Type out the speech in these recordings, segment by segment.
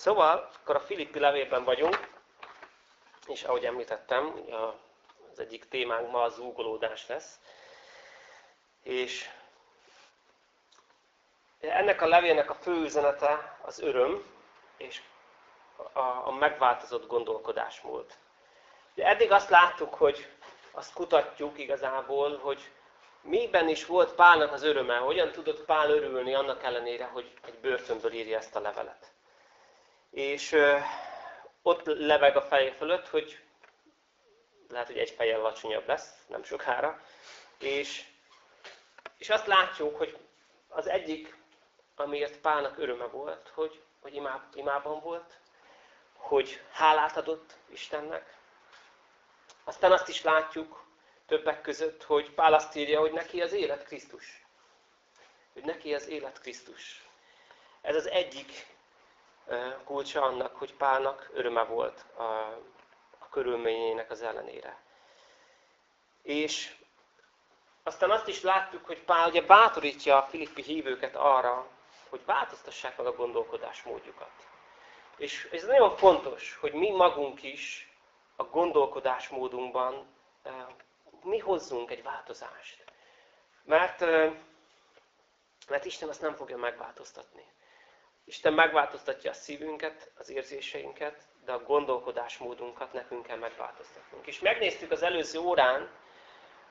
Szóval, akkor a Filippi levélben vagyunk, és ahogy említettem, az egyik témánk ma a zúgolódás lesz. És ennek a levélnek a fő üzenete az öröm, és a, megváltozott gondolkodásmód. Eddig azt láttuk, hogy azt kutatjuk igazából, hogy miben is volt Pálnak az öröme, hogyan tudott Pál örülni annak ellenére, hogy egy börtönből írja ezt a levelet. És ott leveg a feje fölött, hogy lehet, hogy egy fejjel alacsonyabb lesz, nem sokára. És, és azt látjuk, hogy az egyik, amiért Pálnak öröme volt, hogy, hogy imáb, imában volt, hogy hálát adott Istennek. Aztán azt is látjuk többek között, hogy Pál azt írja, hogy neki az élet Krisztus. Hogy neki az élet Krisztus. Ez az egyik kulcsa annak, hogy Pálnak öröme volt a, a körülményének az ellenére. És aztán azt is láttuk, hogy Pál ugye bátorítja a filippi hívőket arra, hogy változtassák meg a gondolkodásmódjukat. És ez nagyon fontos, hogy mi magunk is a gondolkodásmódunkban mi hozzunk egy változást. Mert, mert Isten azt nem fogja megváltoztatni. Isten megváltoztatja a szívünket, az érzéseinket, de a gondolkodásmódunkat nekünk kell megváltoztatnunk. És megnéztük az előző órán,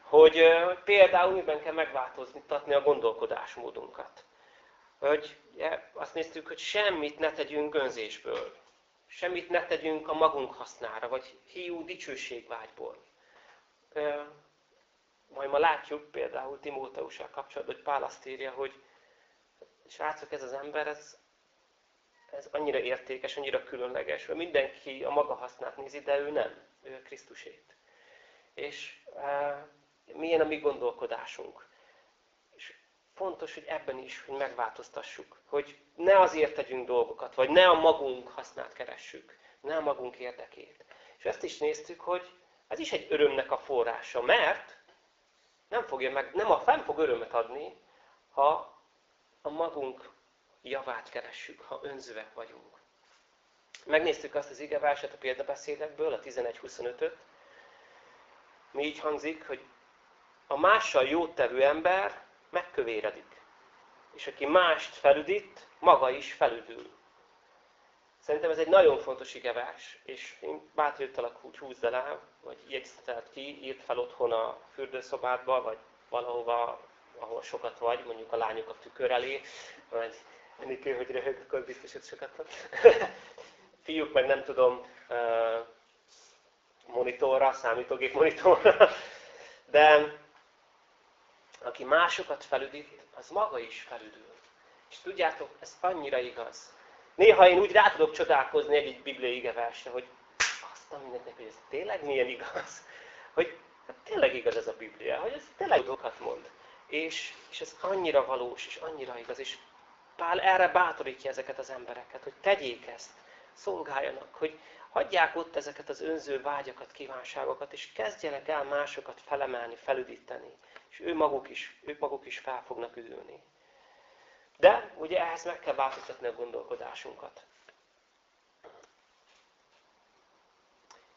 hogy például miben kell megváltoztatni a gondolkodásmódunkat. Hogy ja, azt néztük, hogy semmit ne tegyünk önzésből. Semmit ne tegyünk a magunk hasznára, vagy hiú dicsőségvágyból. Majd ma látjuk például Timóteussal kapcsolatban, hogy Pál azt írja, hogy srácok, ez az ember, ez ez annyira értékes, annyira különleges, hogy mindenki a maga hasznát nézi, de ő nem. Ő Krisztusét. És e, milyen a mi gondolkodásunk. És fontos, hogy ebben is, hogy megváltoztassuk. Hogy ne azért tegyünk dolgokat, vagy ne a magunk hasznát keressük, ne a magunk érdekét. És ezt is néztük, hogy ez is egy örömnek a forrása, mert nem, fogja meg, nem a fenn fog örömet adni, ha a magunk javát keressük, ha önzőek vagyunk. Megnéztük azt az igeverset a példabeszédekből, a 11.25-öt. Mi így hangzik, hogy a mással jót tevő ember megkövéredik. És aki mást felüdít, maga is felüdül. Szerintem ez egy nagyon fontos igevers, és én bátorítalak, hogy húzd el, vagy jegyzetet ki, írt fel otthon a fürdőszobádba, vagy valahova, ahol sokat vagy, mondjuk a lányok a tükör elé, vagy Enikő, hogy röhög, akkor biztos, hogy sokat van. Fiúk meg nem tudom, monitorra, számítógép monitorra. De aki másokat felüdít, az maga is felüdül. És tudjátok, ez annyira igaz. Néha én úgy rá tudok csodálkozni egy bibliai igeversre, hogy azt a mindennek, hogy ez tényleg milyen igaz. Hogy hát tényleg igaz ez a Biblia, hogy ez tényleg dolgokat mond. És, és ez annyira valós, és annyira igaz, és Pál erre bátorítja ezeket az embereket, hogy tegyék ezt, szolgáljanak, hogy hagyják ott ezeket az önző vágyakat, kívánságokat, és kezdjenek el másokat felemelni, felüdíteni. És ő maguk is, ők maguk is fel fognak üdülni. De ugye ehhez meg kell változtatni a gondolkodásunkat.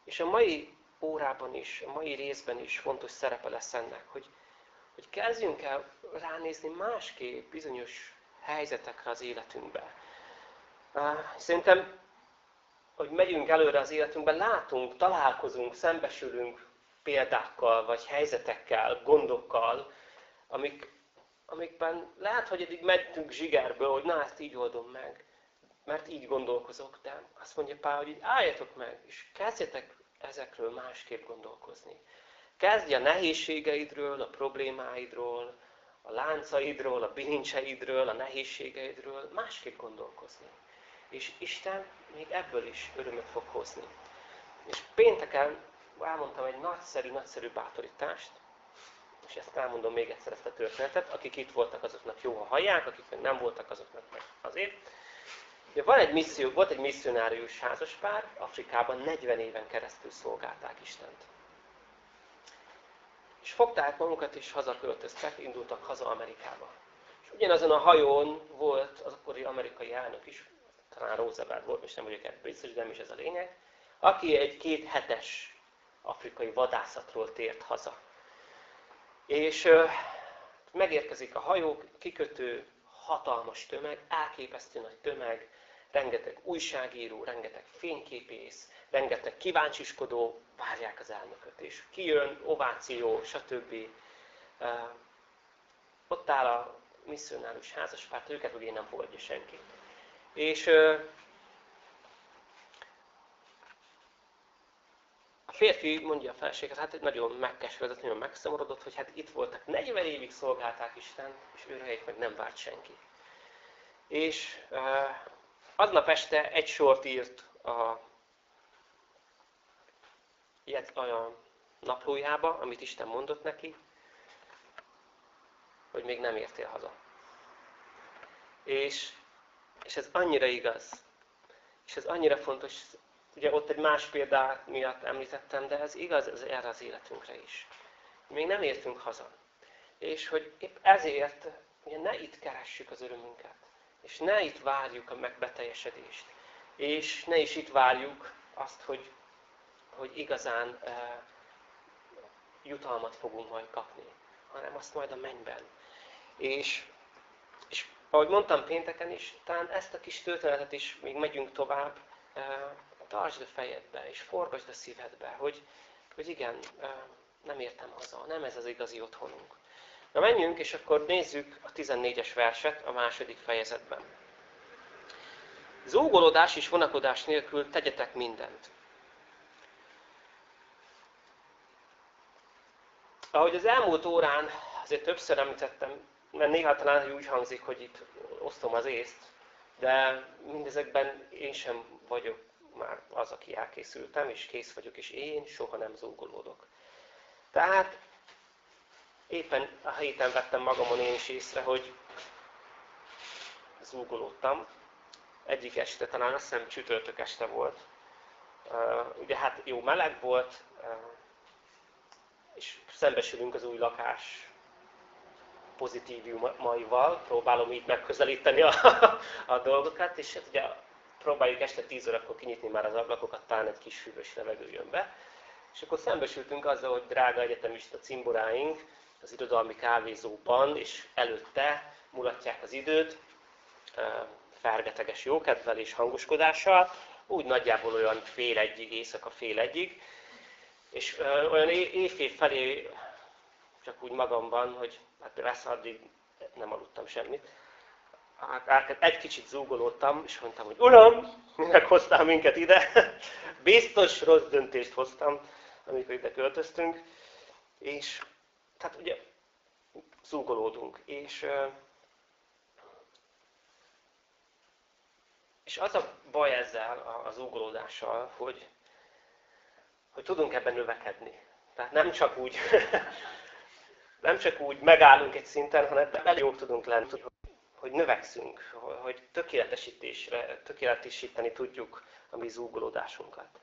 És a mai órában is, a mai részben is fontos szerepe lesz ennek, hogy, hogy kezdjünk el ránézni másképp bizonyos helyzetekre az életünkbe. Szerintem, hogy megyünk előre az életünkben, látunk, találkozunk, szembesülünk példákkal, vagy helyzetekkel, gondokkal, amik, amikben lehet, hogy eddig mentünk zsigerből, hogy na, ezt így oldom meg, mert így gondolkozok, de azt mondja Pál, hogy álljatok meg, és kezdjetek ezekről másképp gondolkozni. Kezdj a nehézségeidről, a problémáidról, a láncaidról, a bilincseidről, a nehézségeidről másképp gondolkozni. És Isten még ebből is örömöt fog hozni. És pénteken elmondtam egy nagyszerű-nagyszerű bátorítást, és ezt elmondom még egyszer ezt a történetet. Akik itt voltak, azoknak jó, ha hallják, akik meg nem voltak, azoknak meg azért. De van egy misszió, volt egy misszionárius házaspár, Afrikában 40 éven keresztül szolgálták Istent. És fogták magukat, és hazaköltöztek, indultak haza Amerikába. És ugyanazon a hajón volt az akkori amerikai elnök is, talán Roosevelt volt, és nem vagyok ebből biztos, de nem is ez a lényeg, aki egy két hetes afrikai vadászatról tért haza. És megérkezik a hajó, kikötő, hatalmas tömeg, elképesztő nagy tömeg, rengeteg újságíró, rengeteg fényképész, rengeteg kíváncsiskodó várják az elnököt, és kijön, ováció, stb. Ott áll a misszionális házaspárt, őket ugye nem fogadja senki. És a férfi mondja a feleséget, hát nagyon megkeseredett, nagyon megszomorodott, hogy hát itt voltak, 40 évig szolgálták Isten, és őre meg nem várt senki. És aznap este egy sort írt a, a naplójába, amit Isten mondott neki, hogy még nem értél haza. És, és ez annyira igaz. És ez annyira fontos, ugye ott egy más példát miatt említettem, de ez igaz ez erre az életünkre is. Még nem értünk haza. És hogy épp ezért ugye ne itt keressük az örömünket. És ne itt várjuk a megbeteljesedést. És ne is itt várjuk azt, hogy, hogy igazán uh, jutalmat fogunk majd kapni, hanem azt majd a mennyben. És, és ahogy mondtam pénteken is, talán ezt a kis történetet is, még megyünk tovább, uh, tartsd a fejedbe, és forgasd a szívedbe, hogy, hogy igen, uh, nem értem haza, nem ez az igazi otthonunk. Na menjünk, és akkor nézzük a 14-es verset a második fejezetben. Zúgolódás és vonakodás nélkül tegyetek mindent. Ahogy az elmúlt órán azért többször említettem, mert néha talán úgy hangzik, hogy itt osztom az észt, de mindezekben én sem vagyok már az, aki elkészültem, és kész vagyok, és én soha nem zúgolódok. Tehát éppen a héten vettem magamon én is észre, hogy zúgolódtam. Egyik este, talán azt hiszem csütörtök este volt. ugye hát jó meleg volt, és szembesülünk az új lakás pozitívumaival, próbálom így megközelíteni a, a dolgokat, és hát ugye próbáljuk este 10 órakor kinyitni már az ablakokat, talán egy kis hűvös levegő jön be. És akkor szembesültünk azzal, hogy drága egyetemista cimboráink az irodalmi kávézóban, és előtte mulatják az időt, fergeteges jókedvel és hangoskodással, úgy nagyjából olyan fél egyig, éjszaka fél egyig, és olyan éjfél felé csak úgy magamban, hogy hát lesz addig nem aludtam semmit. Egy kicsit zúgolódtam, és mondtam, hogy Uram, minek hoztál minket ide? Biztos rossz döntést hoztam, amikor ide költöztünk. És tehát ugye zúgolódunk. És, és az a baj ezzel, az zúgolódással, hogy, hogy tudunk ebben növekedni. Tehát nem csak úgy, nem csak úgy megállunk egy szinten, hanem elég jók tudunk lenni, hogy növekszünk, hogy tökéletesítésre, tökéletesíteni tudjuk a mi zúgolódásunkat.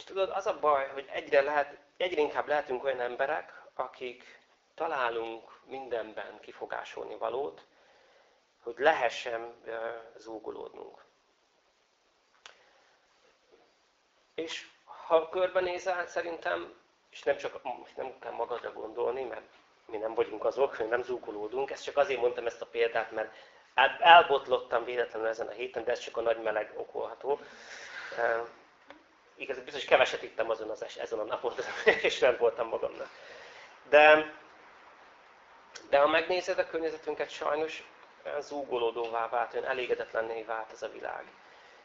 És tudod, az a baj, hogy egyre, lehet, egyre inkább lehetünk olyan emberek, akik találunk mindenben kifogásolni valót, hogy lehessen zúgolódnunk. És ha körbenézel, szerintem, és nem csak nem kell magadra gondolni, mert mi nem vagyunk azok, hogy nem zúgolódunk, ezt csak azért mondtam ezt a példát, mert elbotlottam véletlenül ezen a héten, de ez csak a nagy meleg okolható. Igaz, biztos keveset ittem azon az es, ezen a napon, és nem voltam magamnak. De, de ha megnézed a környezetünket, sajnos zúgolódóvá vált, olyan elégedetlenné vált ez a világ.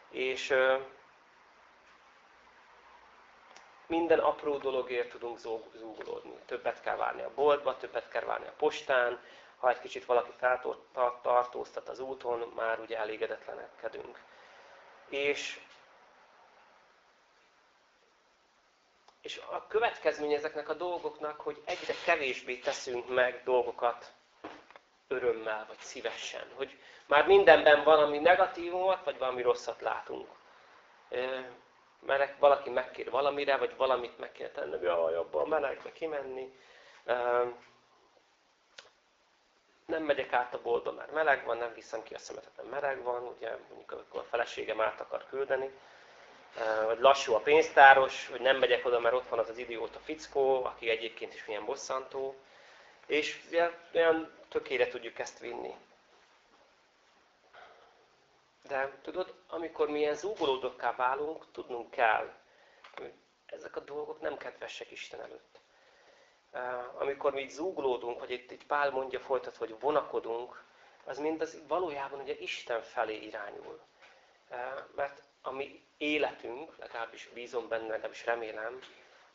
És minden apró dologért tudunk zúgolódni. Többet kell várni a boltba, többet kell várni a postán, ha egy kicsit valaki feltartóztat az úton, már ugye elégedetlenkedünk. És, és a következmény ezeknek a dolgoknak, hogy egyre kevésbé teszünk meg dolgokat örömmel, vagy szívesen. Hogy már mindenben valami negatívumot, vagy valami rosszat látunk mert valaki megkér valamire, vagy valamit meg kell tenni, jaj, abba a melegbe kimenni. megyek át a boltba, mert meleg van, nem viszem ki a szemetet, mert meleg van, ugye mondjuk amikor a feleségem át akar küldeni, vagy lassú a pénztáros, hogy nem megyek oda, mert ott van az az idióta fickó, aki egyébként is milyen bosszantó, és olyan tökére tudjuk ezt vinni. De tudod, amikor mi ilyen zúgolódokká válunk, tudnunk kell, hogy ezek a dolgok nem kedvesek Isten előtt. Amikor mi így zúgolódunk, vagy itt, itt Pál mondja folytat, hogy vonakodunk, az mind az valójában ugye Isten felé irányul. Mert a mi életünk, legalábbis bízom benne, legalábbis remélem,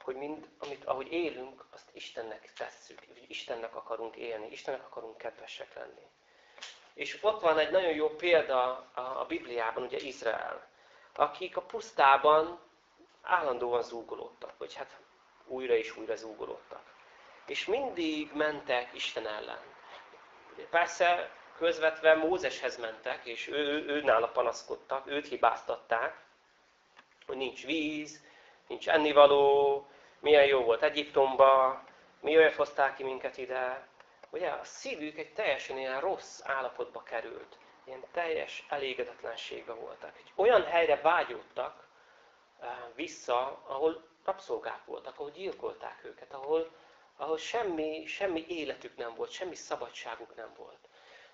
hogy mind, amit, ahogy élünk, azt Istennek tesszük, Istennek akarunk élni, Istennek akarunk kedvesek lenni. És ott van egy nagyon jó példa a Bibliában, ugye Izrael, akik a pusztában állandóan zúgolódtak, vagy hát újra és újra zúgolódtak. És mindig mentek Isten ellen. Persze közvetve Mózeshez mentek, és ő, ő, nála panaszkodtak, őt hibáztatták, hogy nincs víz, nincs ennivaló, milyen jó volt Egyiptomba, miért hozták ki minket ide. Ugye a szívük egy teljesen ilyen rossz állapotba került. Ilyen teljes elégedetlenségbe voltak. Egy olyan helyre vágyódtak eh, vissza, ahol rabszolgák voltak, ahol gyilkolták őket, ahol, ahol semmi, semmi életük nem volt, semmi szabadságuk nem volt.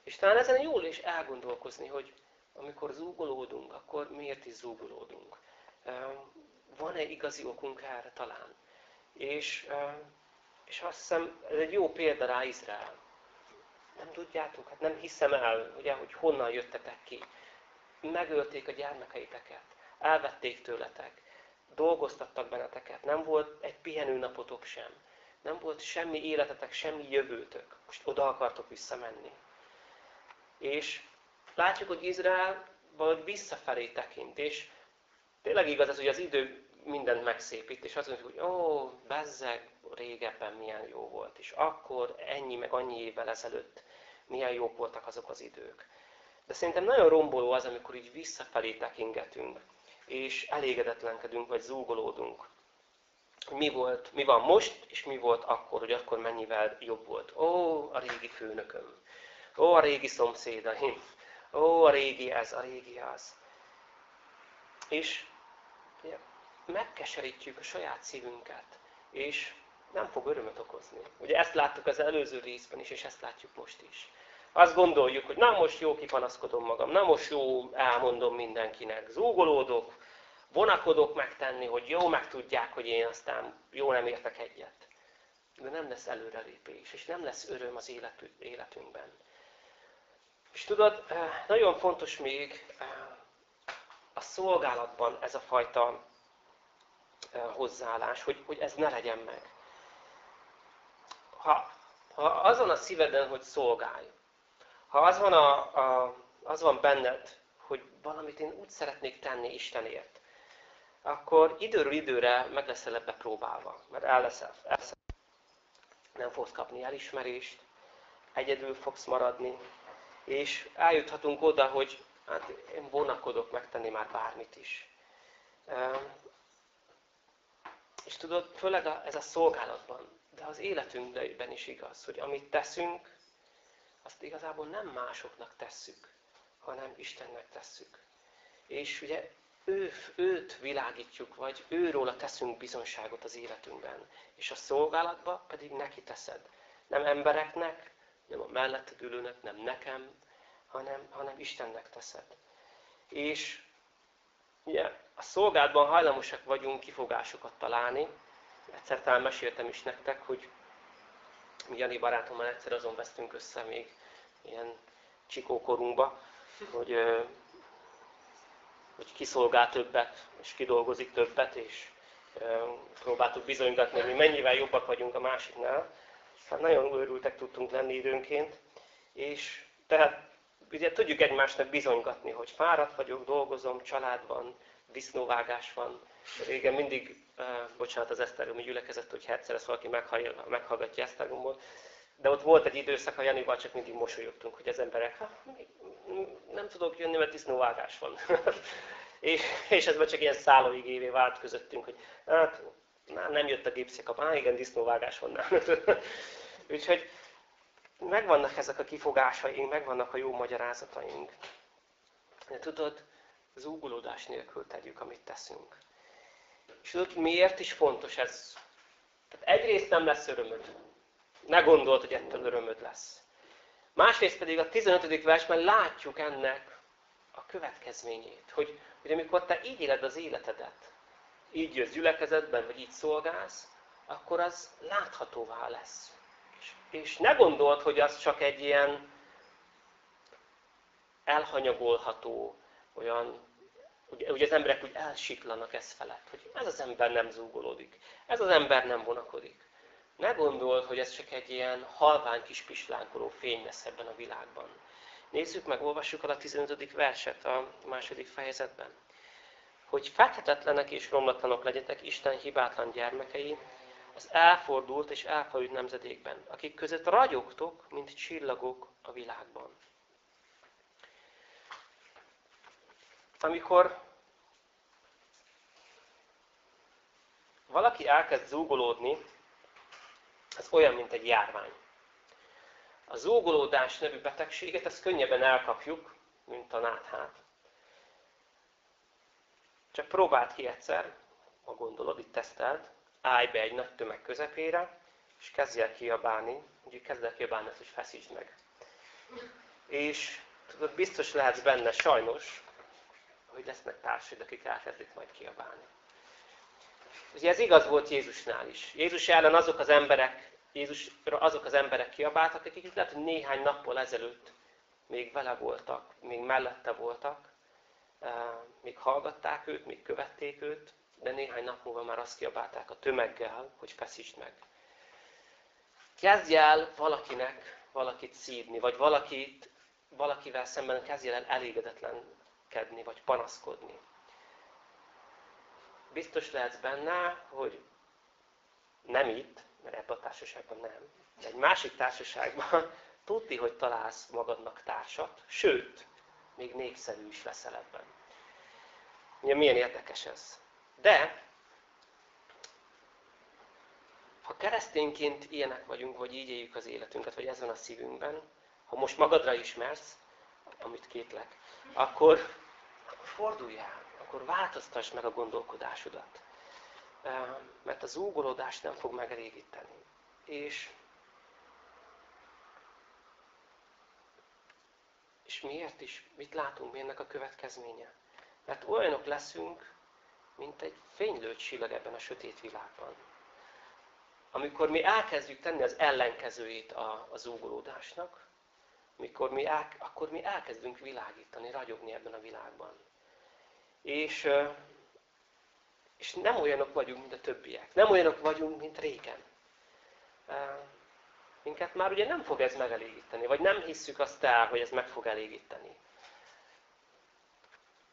És talán ezen jól is elgondolkozni, hogy amikor zúgolódunk, akkor miért is zúgolódunk. Van-e igazi okunk erre talán? És, és azt hiszem, ez egy jó példa rá Izrael. Nem tudjátok, hát nem hiszem el, ugye, hogy honnan jöttetek ki. Megölték a gyermekeiteket, elvették tőletek, dolgoztattak benneteket, nem volt egy pihenő napotok sem. Nem volt semmi életetek, semmi jövőtök. Most oda akartok visszamenni. És látjuk, hogy Izrael valahogy visszafelé tekint, és tényleg igaz ez, hogy az idő mindent megszépít, és azt mondjuk, hogy ó, bezzeg, régebben milyen jó volt, és akkor ennyi, meg annyi évvel ezelőtt milyen jók voltak azok az idők. De szerintem nagyon romboló az, amikor így visszafelé tekingetünk, és elégedetlenkedünk, vagy zúgolódunk. Mi volt, mi van most, és mi volt akkor, hogy akkor mennyivel jobb volt. Ó, a régi főnököm. Ó, a régi szomszédaim. Ó, a régi ez, a régi az. És megkeserítjük a saját szívünket, és nem fog örömöt okozni. Ugye ezt láttuk az előző részben is, és ezt látjuk most is. Azt gondoljuk, hogy na most jó kipanaszkodom magam, na most jó elmondom mindenkinek, zúgolódok, vonakodok megtenni, hogy jó megtudják, hogy én aztán jó nem értek egyet. De nem lesz előrelépés, és nem lesz öröm az életünkben. És tudod, eh, nagyon fontos még eh, a szolgálatban ez a fajta hozzáállás, hogy, hogy ez ne legyen meg. Ha, ha azon a szíveden, hogy szolgálj, ha az van, a, a, az van benned, hogy valamit én úgy szeretnék tenni Istenért, akkor időről időre meg leszel ebbe próbálva, mert el leszel, el leszel. Nem fogsz kapni elismerést, egyedül fogsz maradni, és eljuthatunk oda, hogy hát én vonakodok megtenni már bármit is. És tudod, főleg ez a szolgálatban, de az életünkben is igaz, hogy amit teszünk, azt igazából nem másoknak tesszük, hanem Istennek tesszük. És ugye ő, őt világítjuk, vagy őróla teszünk bizonságot az életünkben. És a szolgálatba pedig neki teszed. Nem embereknek, nem a melletted ülőnek, nem nekem, hanem, hanem Istennek teszed. És ugye a szolgálatban hajlamosak vagyunk kifogásokat találni. Egyszer talán meséltem is nektek, hogy mi Jani barátommal egyszer azon vesztünk össze még ilyen csikókorunkba, hogy, hogy kiszolgál többet, és kidolgozik többet, és próbáltuk bizonygatni, hogy mennyivel jobbak vagyunk a másiknál. Hát nagyon őrültek tudtunk lenni időnként, és tehát ugye tudjuk egymásnak bizonygatni, hogy fáradt vagyok, dolgozom, család van, disznóvágás van. Régen mindig, uh, bocsánat, az Esztergomi gyülekezet, hogy egyszer ezt valaki meghallgatja Esztergomból, de ott volt egy időszak, a Janival csak mindig mosolyogtunk, hogy az emberek, hát, nem tudok jönni, mert disznóvágás van. és, és ez csak ilyen szállóigévé vált közöttünk, hogy hát, nem jött a gipszjakap, á igen, disznóvágás van. Úgyhogy megvannak ezek a kifogásaink, megvannak a jó magyarázataink. De tudod, zúgulódás nélkül tegyük, amit teszünk. És tudod, miért is fontos ez? Tehát egyrészt nem lesz örömöd. Ne gondold, hogy ettől örömöd lesz. Másrészt pedig a 15. versben látjuk ennek a következményét, hogy, hogy amikor te így éled az életedet, így jössz gyülekezetben, vagy így szolgálsz, akkor az láthatóvá lesz. És, ne gondold, hogy az csak egy ilyen elhanyagolható, olyan, ugye, ugye az emberek úgy elsiklanak ez felett, hogy ez az ember nem zúgolódik, ez az ember nem vonakodik. Ne gondold, hogy ez csak egy ilyen halvány kis pislánkoló fény lesz ebben a világban. Nézzük meg, olvassuk el a 15. verset a második fejezetben. Hogy fethetetlenek és romlatlanok legyetek Isten hibátlan gyermekei, az elfordult és elfajult nemzedékben, akik között ragyogtok, mint csillagok a világban. Amikor valaki elkezd zúgolódni, az olyan, mint egy járvány. A zúgolódás nevű betegséget, ezt könnyebben elkapjuk, mint a náthát. Csak próbáld ki egyszer, ha gondolod, itt teszteld, állj be egy nagy tömeg közepére, és kezdj el kiabálni, úgyhogy kezd el kiabálni hogy feszítsd meg. És tudod, biztos lehetsz benne sajnos, hogy lesznek társaid, akik elkezdik majd kiabálni. Ugye ez igaz volt Jézusnál is. Jézus ellen azok az emberek, Jézusra azok az emberek kiabáltak, akik lehet, hogy néhány nappal ezelőtt még vele voltak, még mellette voltak, még hallgatták őt, még követték őt, de néhány nap múlva már azt kiabálták a tömeggel, hogy feszítsd meg. Kezdj el valakinek valakit szídni, vagy valakit, valakivel szemben kezdj el elégedetlenkedni, vagy panaszkodni. Biztos lehetsz benne, hogy nem itt, mert ebben a társaságban nem, de egy másik társaságban tudti, hogy találsz magadnak társat, sőt, még népszerű is leszel ebben. Ugye milyen érdekes ez. De, ha keresztényként ilyenek vagyunk, vagy így éljük az életünket, vagy ez van a szívünkben, ha most magadra ismersz, amit kétlek, akkor fordulj el, akkor változtass meg a gondolkodásodat. Mert az úgolódást nem fog megelégíteni. És, és miért is? Mit látunk mi ennek a következménye? Mert olyanok leszünk, mint egy fénylő csillag ebben a sötét világban. Amikor mi elkezdjük tenni az ellenkezőjét az úgolódásnak, mikor mi el, akkor mi elkezdünk világítani, ragyogni ebben a világban. És, és nem olyanok vagyunk, mint a többiek. Nem olyanok vagyunk, mint régen. Minket már ugye nem fog ez megelégíteni, vagy nem hisszük azt el, hogy ez meg fog elégíteni.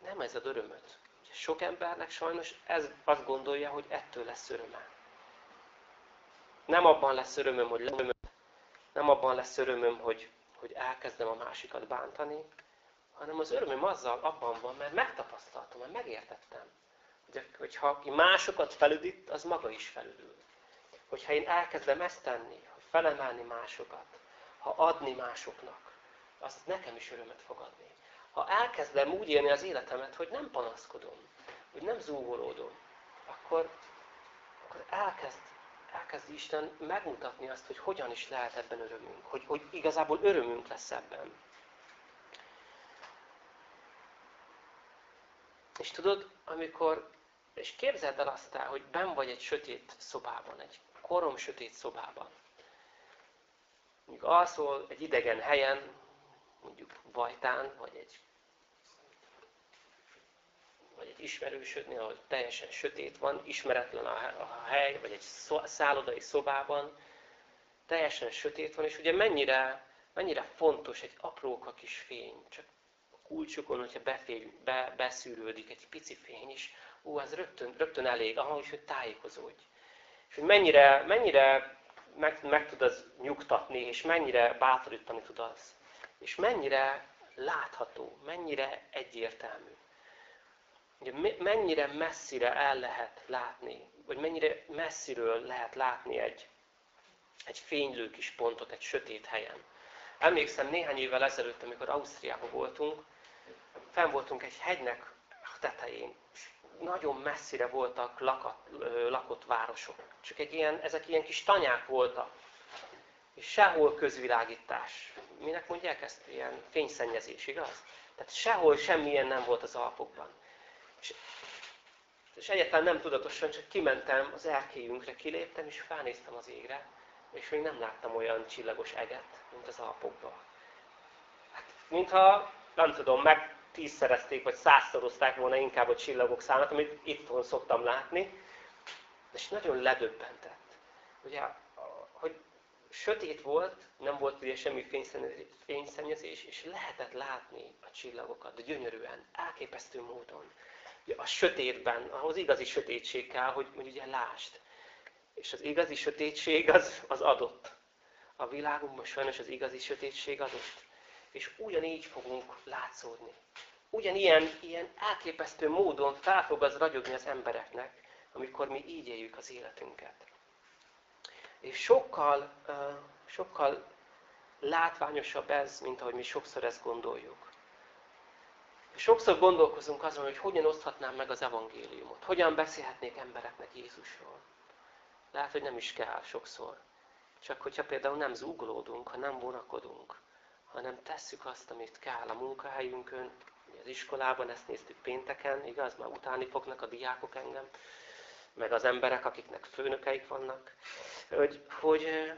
Nem ez az örömöt. Sok embernek sajnos ez azt gondolja, hogy ettől lesz öröme. Nem abban lesz örömöm, hogy örömöm, nem abban lesz örömöm, hogy, hogy elkezdem a másikat bántani, hanem az örömöm azzal abban van, mert megtapasztaltam, mert megértettem. Hogy, aki másokat felüdít, az maga is felüdül. Hogyha én elkezdem ezt tenni, felemelni másokat, ha adni másoknak, az nekem is örömet fog adni ha elkezdem úgy élni az életemet, hogy nem panaszkodom, hogy nem zúgolódom, akkor, akkor elkezd, elkezd Isten megmutatni azt, hogy hogyan is lehet ebben örömünk, hogy, hogy igazából örömünk lesz ebben. És tudod, amikor, és képzeld el azt el, hogy ben vagy egy sötét szobában, egy korom sötét szobában. Mondjuk alszol egy idegen helyen, mondjuk Vajtán, vagy egy, vagy egy ismerősödnél, ahol teljesen sötét van, ismeretlen a hely, vagy egy szállodai szobában, teljesen sötét van, és ugye mennyire, mennyire fontos egy apróka kis fény, csak a kulcsokon, hogyha befény, be, beszűrődik egy pici fény is, ú, az rögtön, rögtön elég ahhoz, hogy tájékozódj. És hogy mennyire, mennyire meg, meg tud az nyugtatni, és mennyire bátorítani tud az és mennyire látható, mennyire egyértelmű. Ugye, mennyire messzire el lehet látni, vagy mennyire messziről lehet látni egy, egy fénylő kis pontot egy sötét helyen. Emlékszem néhány évvel ezelőtt, amikor Ausztriában voltunk, fenn voltunk egy hegynek tetején, nagyon messzire voltak lakat, lakott városok. Csak egy ilyen, ezek ilyen kis tanyák voltak. És sehol közvilágítás. Minek mondják ezt? Ilyen fényszennyezés, igaz? Tehát sehol semmilyen nem volt az Alpokban. És, és egyáltalán nem tudatosan, csak kimentem az erkélyünkre, kiléptem, és felnéztem az égre, és még nem láttam olyan csillagos eget, mint az Alpokban. Hát, mintha, nem tudom, meg tízszerezték, vagy százszorozták volna inkább a csillagok számát, amit itthon szoktam látni, és nagyon ledöbbentett. Ugye, hogy sötét volt, nem volt ugye semmi fényszennyezés, és lehetett látni a csillagokat gyönyörűen, elképesztő módon. Ugye a sötétben, ahhoz igazi sötétség kell, hogy, hogy ugye lásd. És az igazi sötétség az, az adott. A világunkban sajnos az igazi sötétség adott. És ugyanígy fogunk látszódni. Ugyanilyen ilyen elképesztő módon fel fog az ragyogni az embereknek, amikor mi így éljük az életünket. És sokkal, sokkal látványosabb ez, mint ahogy mi sokszor ezt gondoljuk. Sokszor gondolkozunk azon, hogy hogyan oszthatnám meg az evangéliumot, hogyan beszélhetnék embereknek Jézusról. Lehet, hogy nem is kell sokszor. Csak hogyha például nem zúgolódunk, ha nem vonakodunk, hanem tesszük azt, amit kell a munkahelyünkön, az iskolában, ezt néztük pénteken, igaz? Már utáni fognak a diákok engem, meg az emberek, akiknek főnökeik vannak, hogy, hogy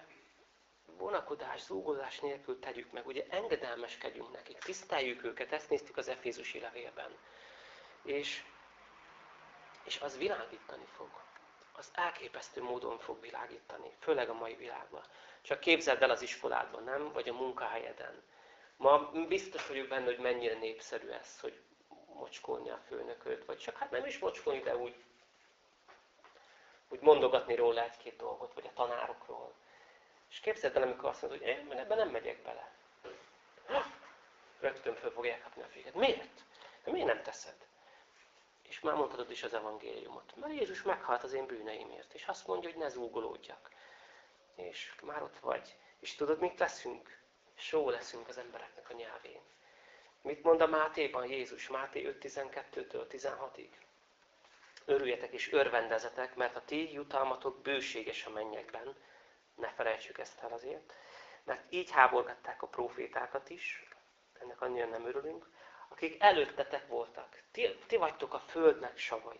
vonakodás, zúgolás nélkül tegyük meg, ugye engedelmeskedjünk nekik, tiszteljük őket, ezt néztük az Efézusi levélben. És, és az világítani fog. Az elképesztő módon fog világítani, főleg a mai világban. Csak képzeld el az iskoládban, nem? Vagy a munkahelyeden Ma biztos vagyok benne, hogy mennyire népszerű ez, hogy mocskolni a főnököt, vagy csak hát nem is mocskolni, de úgy, úgy mondogatni róla egy-két dolgot, vagy a tanárokról. És képzeld el, amikor azt mondod, hogy én ebben nem megyek bele. Rögtön föl fogják kapni a féket. Miért? De miért nem teszed? És már mondhatod is az evangéliumot. Mert Jézus meghalt az én bűneimért, és azt mondja, hogy ne zúgolódjak. És már ott vagy. És tudod, mit teszünk? só leszünk az embereknek a nyelvén. Mit mond a Mátéban Jézus? Máté 5.12-től 16-ig. Örüljetek és örvendezetek, mert a ti jutalmatok bőséges a mennyekben. Ne felejtsük ezt el azért. Mert így háborgatták a profétákat is, ennek annyira nem örülünk, akik előttetek voltak. Ti, ti vagytok a földnek savai.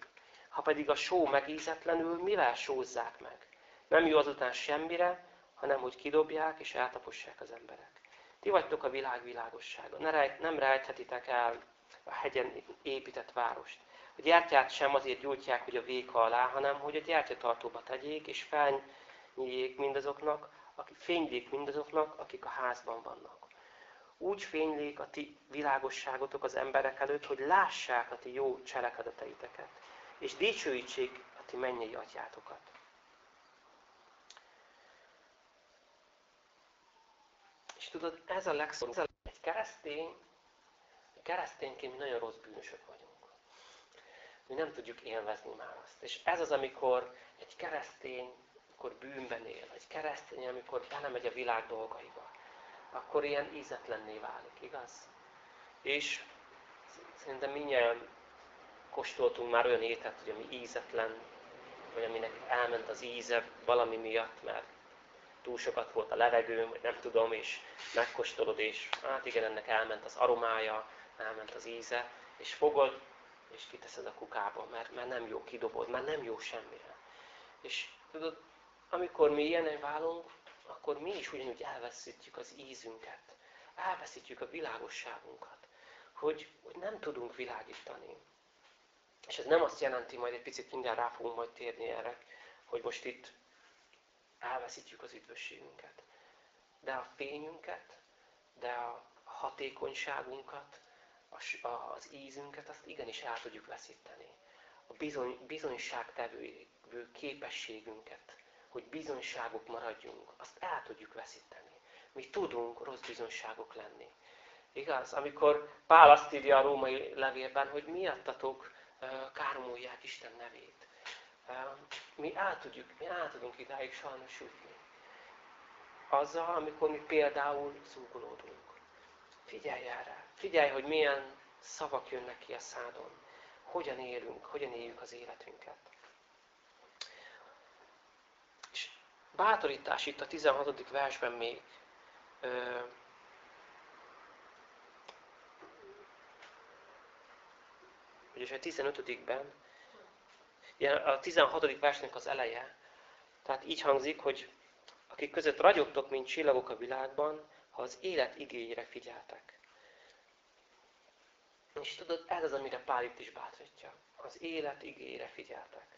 Ha pedig a só megízetlenül, mivel sózzák meg? Nem jó azután semmire, hanem hogy kidobják és eltapossák az emberek. Ti vagytok a világ világossága. Ne rejt, nem rejthetitek el a hegyen épített várost. A gyertyát sem azért gyújtják, hogy a véka alá, hanem hogy a gyertyatartóba tegyék, és felnyíljék mindazoknak, akik fénylik mindazoknak, akik a házban vannak. Úgy fénylik a ti világosságotok az emberek előtt, hogy lássák a ti jó cselekedeteiteket, és dicsőítsék a ti mennyei atyátokat. És tudod, ez a legszomorúbb. Egy keresztény, keresztényként mi nagyon rossz bűnösök vagyunk. Mi nem tudjuk élvezni már azt. És ez az, amikor egy keresztény, amikor bűnben él, egy keresztény, amikor belemegy a világ dolgaiba, akkor ilyen ízetlenné válik, igaz? És szerintem minnyáján kóstoltunk már olyan ételt, hogy ami ízetlen, vagy aminek elment az íze valami miatt, mert túl sokat volt a levegőm, vagy nem tudom, és megkóstolod, és hát igen, ennek elment az aromája, elment az íze, és fogod, és kiteszed a kukába, mert, mert nem jó, kidobod, mert nem jó semmire. És tudod, amikor mi ilyenek válunk, akkor mi is ugyanúgy elveszítjük az ízünket. Elveszítjük a világosságunkat. Hogy, hogy nem tudunk világítani. És ez nem azt jelenti, majd egy picit mindjárt rá fogunk majd térni erre, hogy most itt elveszítjük az üdvösségünket. De a fényünket, de a hatékonyságunkat, az ízünket, azt igenis el tudjuk veszíteni. A bizony, bizonyságtevő képességünket, hogy bizonyságok maradjunk, azt el tudjuk veszíteni. Mi tudunk rossz bizonyságok lenni. Igaz? Amikor Pál azt írja a római levélben, hogy miattatok káromolják Isten nevét mi át, tudjuk, mi át tudunk idáig sajnos jutni. azzal, amikor mi például zúgolódunk. Figyelj erre! Figyelj, hogy milyen szavak jönnek ki a szádon. Hogyan élünk, hogyan éljük az életünket. És bátorítás itt a 16. versben még. Ö, a 15-ben, a 16. versnek az eleje, tehát így hangzik, hogy akik között ragyogtok, mint csillagok a világban, ha az élet igényére figyeltek. És tudod, ez az, amire Pál itt is bátorítja. Az élet igényére figyeltek.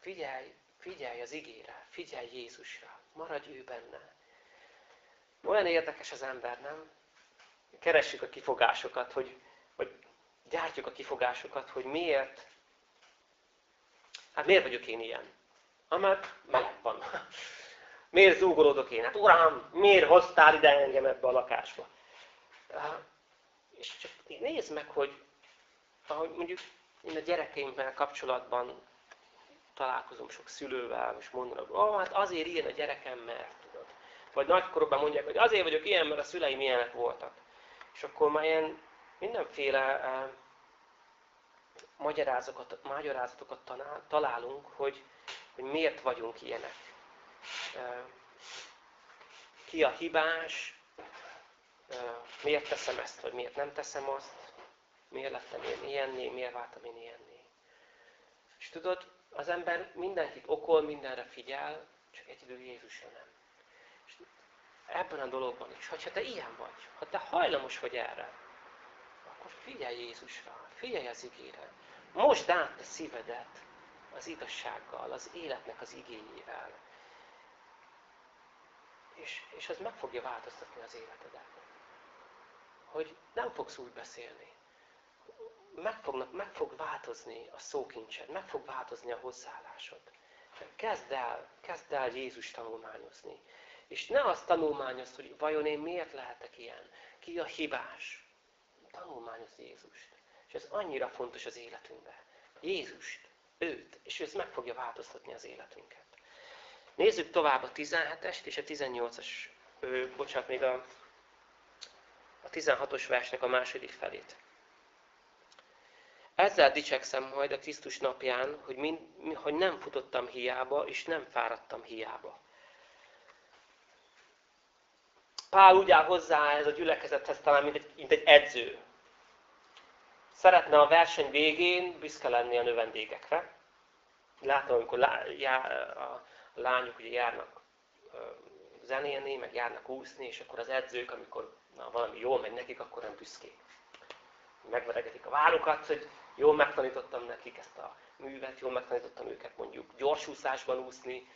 Figyelj, figyelj az igére, figyelj Jézusra, maradj ő benne. Olyan érdekes az ember, nem? Keressük a kifogásokat, hogy, vagy gyártjuk a kifogásokat, hogy miért, hát miért vagyok én ilyen? Amát meleg van. Miért zúgolódok én? Hát uram, miért hoztál ide engem ebbe a lakásba? És csak nézd meg, hogy ahogy mondjuk én a gyerekeimmel kapcsolatban találkozom sok szülővel, és mondanak, oh, hát azért ilyen a gyerekem, mert tudod. Vagy nagykorban mondják, hogy azért vagyok ilyen, mert a szüleim ilyenek voltak. És akkor már ilyen mindenféle uh, magyarázatokat, magyarázatokat találunk, hogy, hogy miért vagyunk ilyenek. Ki a hibás, miért teszem ezt, vagy miért nem teszem azt, miért lettem én ilyenné, miért váltam én ilyenné. És tudod, az ember mindenkit okol, mindenre figyel, csak egy idő Jézusra nem. És ebben a dologban is, hogyha te ilyen vagy, ha te hajlamos vagy erre, akkor figyelj Jézusra, figyelj az igére. Most át a szívedet az igazsággal, az életnek az igényével. És, és az meg fogja változtatni az életedet. Hogy nem fogsz úgy beszélni. Meg, fognak, meg fog változni a szókincsed, meg fog változni a hozzáállásod. Kezd el, kezd el Jézus tanulmányozni. És ne azt tanulmányozd, hogy vajon én miért lehetek ilyen, ki a hibás. Tanulmányozd Jézust. És ez annyira fontos az életünkben. Jézust, őt, és ez meg fogja változtatni az életünket. Nézzük tovább a 17-est és a 18-as, bocsánat, még a, a 16-os versnek a második felét. Ezzel dicsekszem majd a Krisztus napján, hogy, mind, hogy nem futottam hiába, és nem fáradtam hiába. Pál úgy áll hozzá ez a gyülekezethez talán, mint egy, mint egy edző. Szeretne a verseny végén büszke lenni a növendégekre. Látom, amikor lá, já, a lányok ugye járnak zenélni, meg járnak úszni, és akkor az edzők, amikor na, valami jól megy nekik, akkor nem büszkék. Megveregetik a vállukat, hogy jól megtanítottam nekik ezt a művet, jól megtanítottam őket mondjuk gyorsúszásban úszni.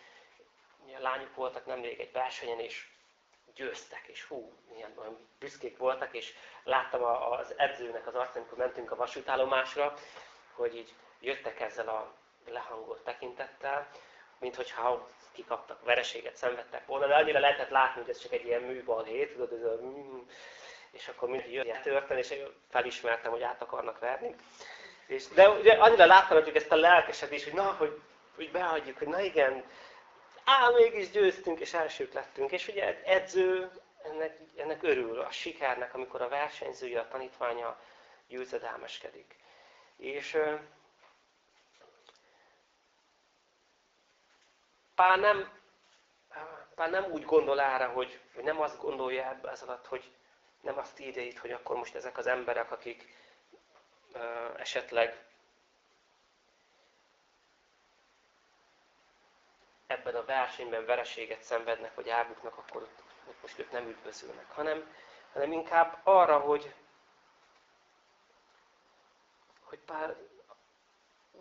Ugye, lányok voltak nemrég egy versenyen, és győztek, és hú, milyen olyan büszkék voltak, és láttam az edzőnek az arcán, amikor mentünk a vasútállomásra, hogy így jöttek ezzel a lehangolt tekintettel, mint hogyha kikaptak, vereséget szenvedtek volna, de annyira lehetett látni, hogy ez csak egy ilyen műbalhét, tudod, ez a, és akkor mindig jött törten, és felismertem, hogy át akarnak verni. És, de ugye annyira láttam hogy ezt a lelkesedést, hogy na, hogy, hogy beadjuk, hogy na igen, á, mégis győztünk, és elsők lettünk. És ugye edző ennek, ennek örül, a sikernek, amikor a versenyzője, a tanítványa győzedelmeskedik. És Pál nem, Pál nem úgy gondol ára, hogy, hogy nem azt gondolja ebbe az alatt, hogy nem azt írja itt, hogy akkor most ezek az emberek, akik esetleg ebben a versenyben vereséget szenvednek, vagy elbuknak, akkor ott most ők nem üdvözülnek, hanem, hanem inkább arra, hogy, hogy Pál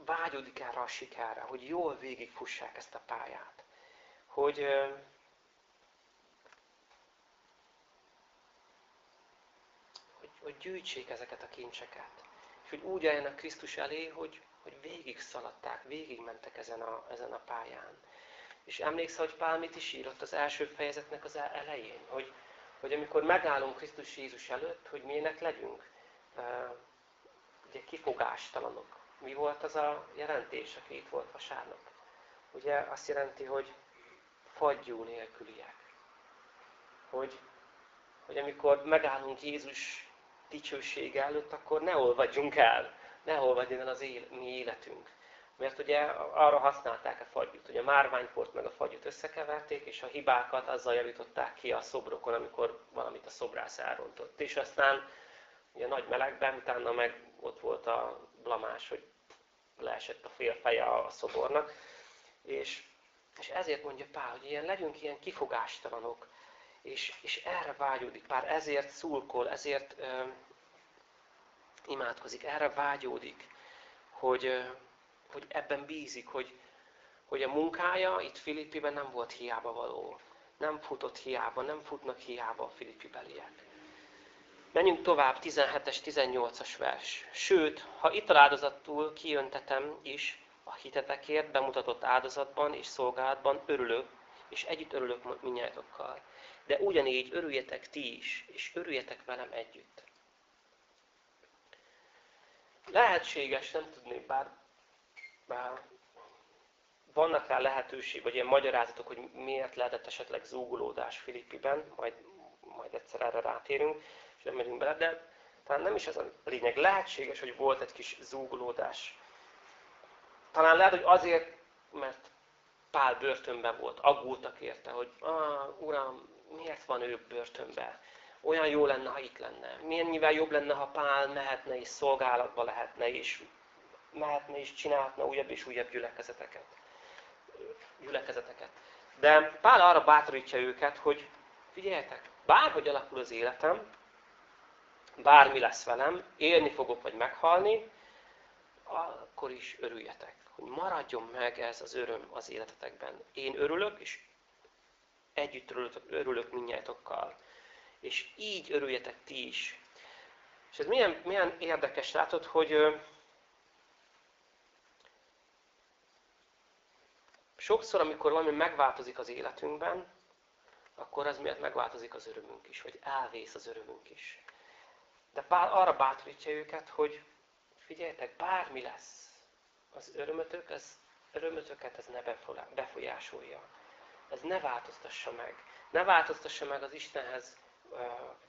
vágyódik erre a sikerre, hogy jól végigfussák ezt a pályát. Hogy, hogy, gyűjtsék ezeket a kincseket. És hogy úgy álljanak Krisztus elé, hogy, hogy végig szaladták, végig mentek ezen a, ezen a pályán. És emlékszel, hogy Pál mit is írott az első fejezetnek az elején? Hogy, hogy amikor megállunk Krisztus Jézus előtt, hogy milyenek legyünk. ugye kifogástalanok, mi volt az a jelentés, aki itt volt vasárnap? Ugye azt jelenti, hogy fagyú nélküliek. hogy, hogy amikor megállunk Jézus dicsősége előtt, akkor ne olvadjunk el, ne olvadjon el az él, mi életünk. Mert ugye arra használták a fagyut, ugye a márványport meg a fagyut összekeverték, és a hibákat azzal javították ki a szobrokon, amikor valamit a szobrász elrontott. És aztán ugye nagy melegben, utána meg ott volt a blamás, hogy leesett a fél feje a szobornak. És, és ezért mondja Pál, hogy ilyen, legyünk ilyen kifogástalanok, és, és erre vágyódik Pál, ezért szulkol, ezért ö, imádkozik, erre vágyódik, hogy, ö, hogy ebben bízik, hogy, hogy a munkája itt Filippiben nem volt hiába való. Nem futott hiába, nem futnak hiába a filippi beliek. Menjünk tovább, 17-es, 18-as vers. Sőt, ha itt áldozatul kijöntetem is a hitetekért bemutatott áldozatban és szolgálatban, örülök, és együtt örülök minnyájatokkal. De ugyanígy örüljetek ti is, és örüljetek velem együtt. Lehetséges, nem tudnék, bár, bár vannak rá lehetőség, vagy ilyen magyarázatok, hogy miért lehetett esetleg zúgolódás Filippiben, majd, majd egyszer erre rátérünk és nem megyünk bele, de talán nem is ez a lényeg. Lehetséges, hogy volt egy kis zúgulódás. Talán lehet, hogy azért, mert Pál börtönben volt, aggódtak érte, hogy ah, Uram, miért van ő börtönben? Olyan jó lenne, ha itt lenne. Mennyivel jobb lenne, ha Pál mehetne és szolgálatba lehetne, és mehetne és csinálhatna újabb és újabb gyülekezeteket. gyülekezeteket. De Pál arra bátorítja őket, hogy figyeljetek, bárhogy alakul az életem, bármi lesz velem, élni fogok, vagy meghalni, akkor is örüljetek, hogy maradjon meg ez az öröm az életetekben. Én örülök, és együtt örülök, mindnyájtokkal. És így örüljetek ti is. És ez milyen, milyen érdekes, látod, hogy sokszor, amikor valami megváltozik az életünkben, akkor az miatt megváltozik az örömünk is, vagy elvész az örömünk is. De Pál arra bátorítja őket, hogy figyeljetek, bármi lesz, az örömötök, ez, örömötöket ez ne befolyásolja. Ez ne változtassa meg. Ne változtassa meg az Istenhez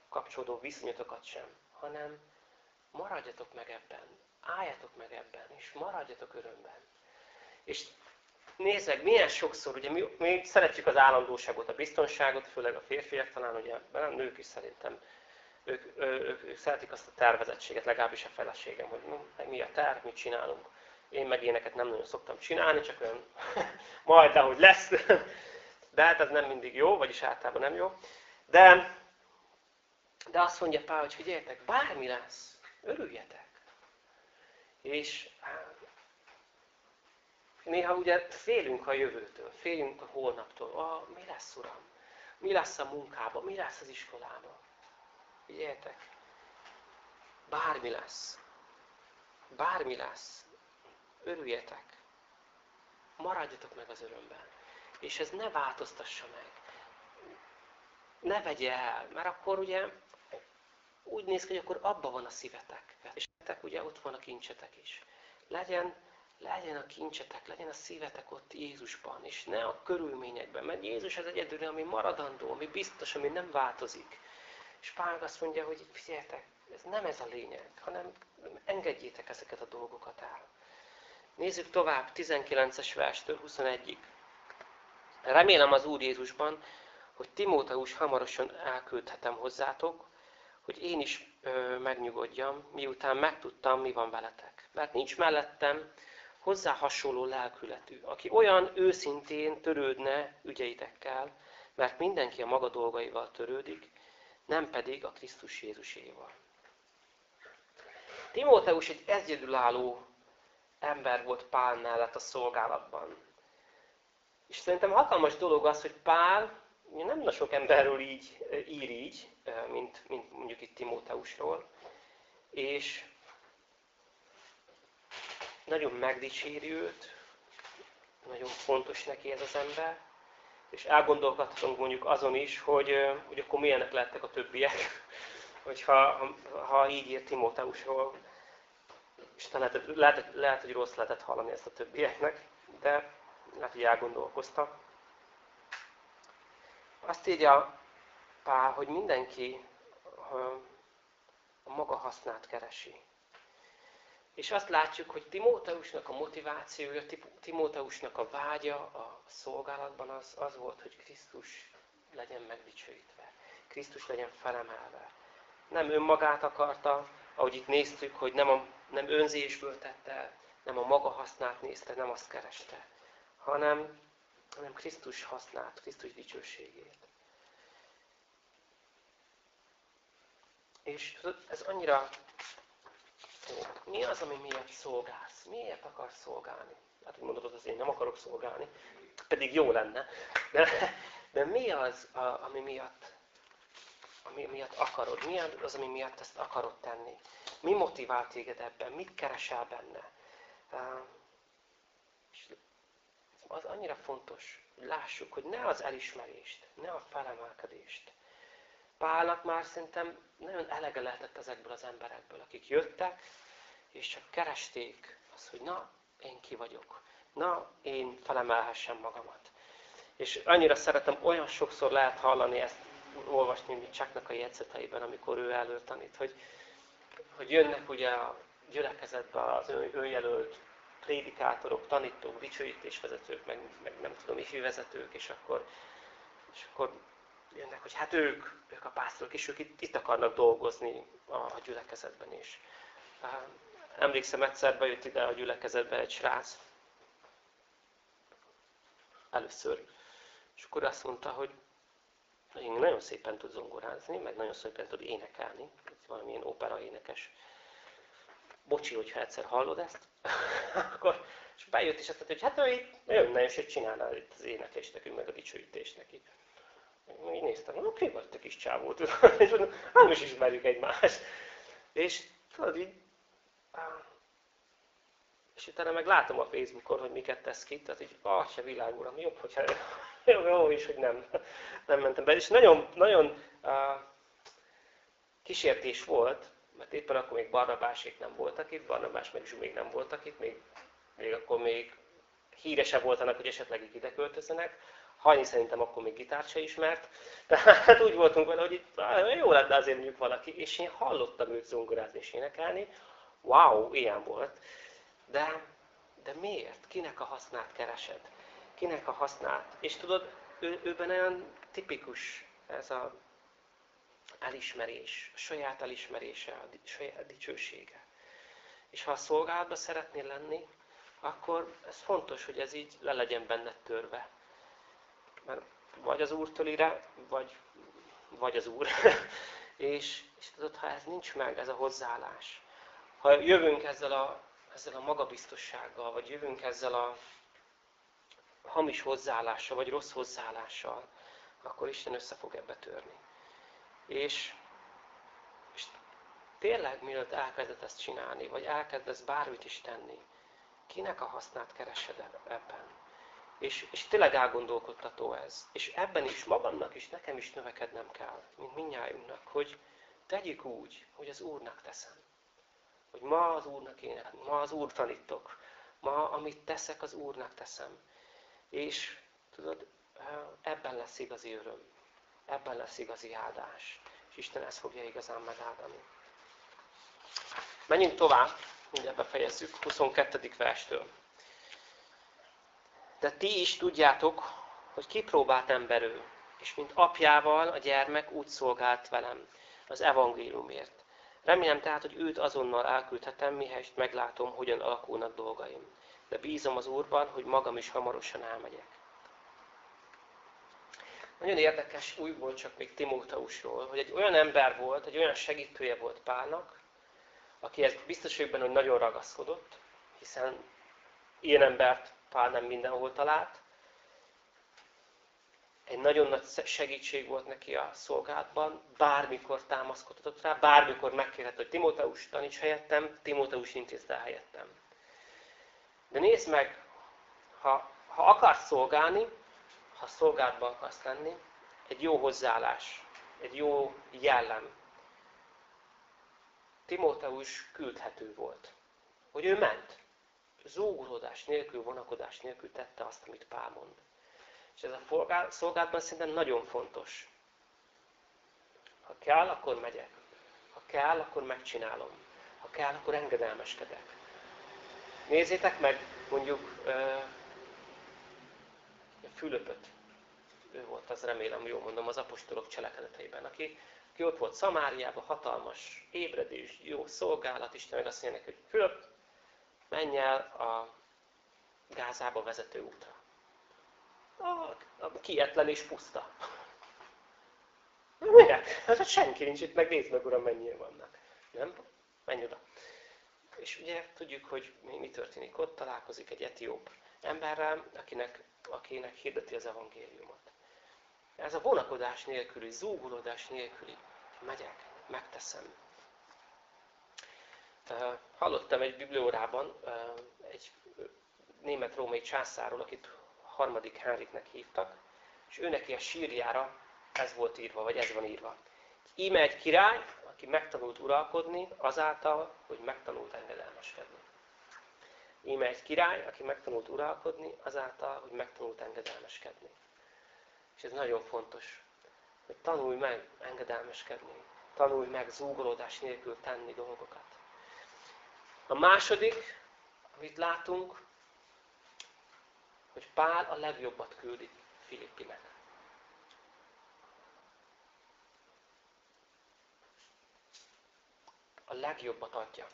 kapcsolódó viszonyotokat sem, hanem maradjatok meg ebben, álljatok meg ebben, és maradjatok örömben. És nézzek, milyen sokszor, ugye mi, mi szeretjük az állandóságot, a biztonságot, főleg a férfiak, talán ugye, nem nők is szerintem ők, ők, ők szeretik azt a tervezettséget, legalábbis a feleségem, hogy mi a terv, mit csinálunk. Én meg éneket nem nagyon szoktam csinálni, csak olyan majd, ahogy lesz. De hát ez nem mindig jó, vagyis általában nem jó. De, de azt mondja Pál, hogy figyeljetek, bármi lesz, örüljetek. És néha ugye félünk a jövőtől, félünk a holnaptól. Ah, mi lesz, Uram? Mi lesz a munkában? Mi lesz az iskolában? Figyeljetek, bármi lesz, bármi lesz, örüljetek, maradjatok meg az örömben. És ez ne változtassa meg. Ne vegye el, mert akkor ugye úgy néz ki, hogy akkor abba van a szívetek. És ugye ott van a kincsetek is. Legyen, legyen a kincsetek, legyen a szívetek ott Jézusban, és ne a körülményekben. Mert Jézus az egyedül, ami maradandó, ami biztos, ami nem változik. És Pál azt mondja, hogy figyeljetek, ez nem ez a lényeg, hanem engedjétek ezeket a dolgokat el. Nézzük tovább, 19-es verstől 21-ig. Remélem az Úr Jézusban, hogy Timóteus hamarosan elküldhetem hozzátok, hogy én is ö, megnyugodjam, miután megtudtam, mi van veletek. Mert nincs mellettem hozzá hasonló lelkületű, aki olyan őszintén törődne ügyeitekkel, mert mindenki a maga dolgaival törődik, nem pedig a Krisztus Jézuséval. Timóteus egy egyedülálló ember volt Pál mellett a szolgálatban. És szerintem hatalmas dolog az, hogy Pál nem sok emberről így ír így, mint, mint mondjuk itt Timóteusról. És nagyon megdicséri őt, nagyon fontos neki ez az ember, és elgondolkodhatunk mondjuk azon is, hogy, hogy akkor milyenek lettek a többiek, hogyha ha, így írt Timóteusról. És lehet, lehet, lehet, hogy rossz lehetett hallani ezt a többieknek, de lehet, hogy elgondolkoztak. Azt írja Pál hogy mindenki a maga hasznát keresi. És azt látjuk, hogy Timóteusnak a motivációja, Timóteusnak a vágya a szolgálatban az, az volt, hogy Krisztus legyen megdicsőítve. Krisztus legyen felemelve. Nem önmagát akarta, ahogy itt néztük, hogy nem, a, nem önzésből tette, nem a maga hasznát nézte, nem azt kereste, hanem, hanem Krisztus hasznát, Krisztus dicsőségét. És ez annyira mi az, ami miatt szolgálsz? Miért akarsz szolgálni? Hát úgy mondod, az én nem akarok szolgálni, pedig jó lenne. De, de mi az, ami miatt, ami miatt akarod? Mi az, ami miatt ezt akarod tenni? Mi motivál téged ebben? Mit keresel benne? Az annyira fontos, hogy lássuk, hogy ne az elismerést, ne a felemelkedést. Pálnak már szerintem nagyon elege lehetett ezekből az emberekből, akik jöttek, és csak keresték azt, hogy na, én ki vagyok. Na, én felemelhessem magamat. És annyira szeretem, olyan sokszor lehet hallani ezt, olvasni, mint Csáknak a jegyzeteiben, amikor ő elő tanít, hogy, hogy jönnek ugye a gyülekezetbe az önjelölt prédikátorok, tanítók, dicsőítésvezetők, meg, meg nem tudom, ifi vezetők, és akkor, és akkor jönnek, hogy hát ők, ők a pásztorok, és ők itt, itt akarnak dolgozni a, a gyülekezetben is. Emlékszem, egyszer bejött ide a gyülekezetbe egy srác, először, és akkor azt mondta, hogy én nagyon szépen tud zongorázni, meg nagyon szépen tud énekelni, valamilyen opera énekes. Bocsi, hogyha egyszer hallod ezt. akkor, és bejött, és azt mondta, hogy hát ő itt nagyon nagyon sokat csinálna itt az énekes nekünk, meg a dicsőítés neki. Így néztem, hogy ki vagy te kis csávó, és mondom, nem is ismerjük egymást. És tudod, így, és utána meg látom a Facebookon, hogy miket tesz ki, tehát így, ah, se világ uram, jobb, hogyha jó, jó is, hogy nem, nem mentem be. És nagyon, nagyon uh, kísértés volt, mert éppen akkor még Barnabásék nem voltak itt, Barnabás meg még nem voltak itt, még, még akkor még híresebb volt annak, hogy esetleg itt ide költözzenek. Hajni szerintem akkor még gitárt se ismert. Tehát úgy voltunk vele, hogy itt jó lenne azért mondjuk valaki, és én hallottam őt zongorázni és énekelni. Wow, ilyen volt. De, de miért? Kinek a hasznát keresed? Kinek a hasznát? És tudod, ő, őben olyan tipikus ez a elismerés, a saját elismerése, a saját dicsősége. És ha a szolgálatban szeretnél lenni, akkor ez fontos, hogy ez így le legyen benned törve. Mert vagy az Úrtól ide, vagy, vagy az Úr. és, és tudod, ha ez nincs meg, ez a hozzáállás, ha jövünk ezzel a, ezzel a magabiztossággal, vagy jövünk ezzel a hamis hozzáállással, vagy rossz hozzáállással, akkor Isten össze fog ebbe törni. És, és tényleg, mielőtt elkezded ezt csinálni, vagy elkezdesz bármit is tenni, kinek a hasznát keresed ebben? És, és tényleg elgondolkodtató ez. És ebben is magamnak is, nekem is növekednem kell, mint minnyájunknak, hogy tegyük úgy, hogy az Úrnak teszem. Hogy ma az Úrnak énekel, ma az Úr tanítok, ma amit teszek, az Úrnak teszem. És tudod, ebben lesz igazi öröm. Ebben lesz igazi áldás. És Isten ezt fogja igazán megáldani. Menjünk tovább, mindjárt befejezzük, 22. verstől. De ti is tudjátok, hogy kipróbált ember ő, és mint apjával a gyermek úgy szolgált velem az evangéliumért. Remélem tehát, hogy őt azonnal elküldhetem, mihelyest meglátom, hogyan alakulnak dolgaim. De bízom az Úrban, hogy magam is hamarosan elmegyek. Nagyon érdekes újból csak még Timóteusról, hogy egy olyan ember volt, egy olyan segítője volt Pálnak, aki benne, hogy nagyon ragaszkodott, hiszen ilyen embert Pál nem mindenhol talált. Egy nagyon nagy segítség volt neki a szolgálatban, bármikor támaszkodhatott rá, bármikor megkérhet, hogy Timóteus taníts helyettem, Timóteus intézte helyettem. De nézd meg, ha, ha akarsz szolgálni, ha szolgálatban akarsz lenni, egy jó hozzáállás, egy jó jellem. Timóteus küldhető volt. Hogy ő ment. Zúgulódás nélkül, vonakodás nélkül tette azt, amit Pál mond. És ez a szolgálatban szerintem nagyon fontos. kell, akkor megyek. Ha kell, akkor megcsinálom. Ha kell, akkor engedelmeskedek. Nézzétek meg mondjuk Fülöpöt. Ő volt az, remélem, jól mondom, az apostolok cselekedeteiben, aki, aki ott volt Szamáriában, hatalmas ébredés, jó szolgálat, Isten meg azt mondja neki, hogy Fülöp, menj el a Gázába vezető útra. A, a kietlen és puszta. Miért? Hát senki nincs itt, meg nézd meg, uram, mennyien vannak. Nem? Menj oda. És ugye tudjuk, hogy mi történik ott, találkozik egy etióp emberrel, akinek, akinek hirdeti az evangéliumot. Ez a vonakodás nélküli, zúgulódás nélküli, megyek, megteszem. Hallottam egy bibliórában egy német-római császáról, akit harmadik Henriknek hívtak, és ő neki a sírjára ez volt írva, vagy ez van írva. Íme egy király, aki megtanult uralkodni azáltal, hogy megtanult engedelmeskedni. Íme egy király, aki megtanult uralkodni azáltal, hogy megtanult engedelmeskedni. És ez nagyon fontos, hogy tanulj meg engedelmeskedni. Tanulj meg zúgolódás nélkül tenni dolgokat. A második, amit látunk, hogy Pál a legjobbat küldi Filippinek. A legjobbat adja.